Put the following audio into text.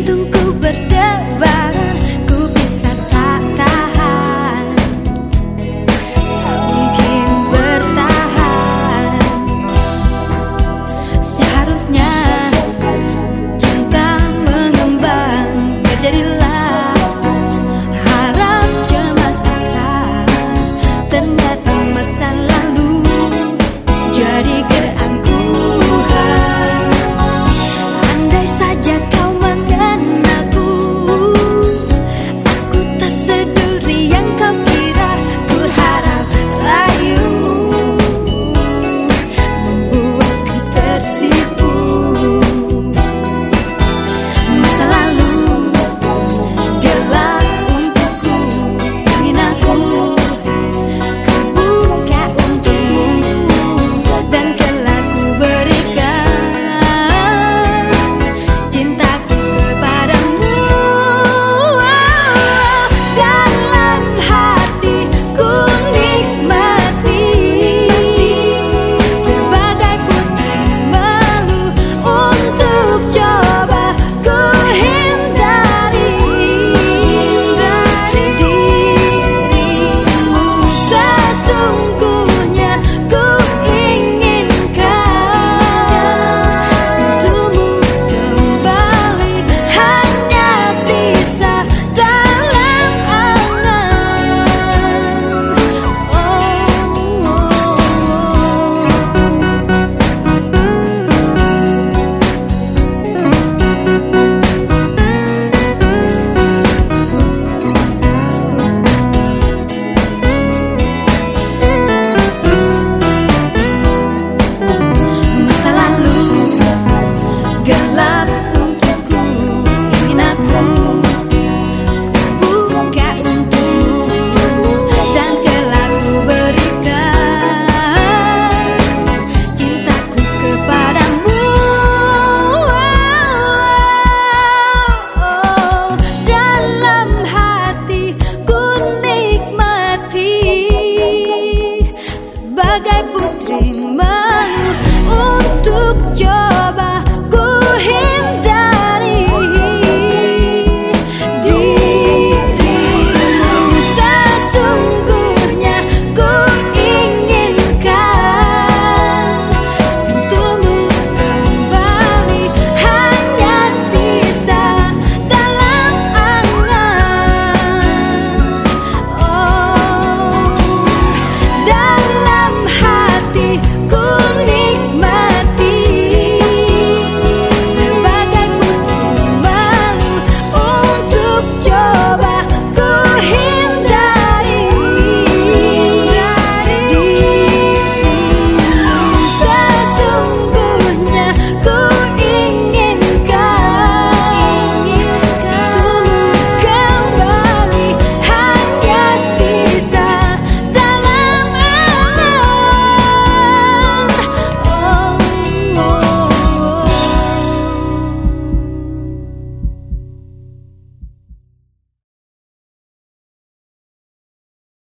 jantungku berdebar, Ku bisa tak tahan. Mungkin bertahan. Seharusnya cinta mengembang Terjadilah harap cemas asal Ternyata holding my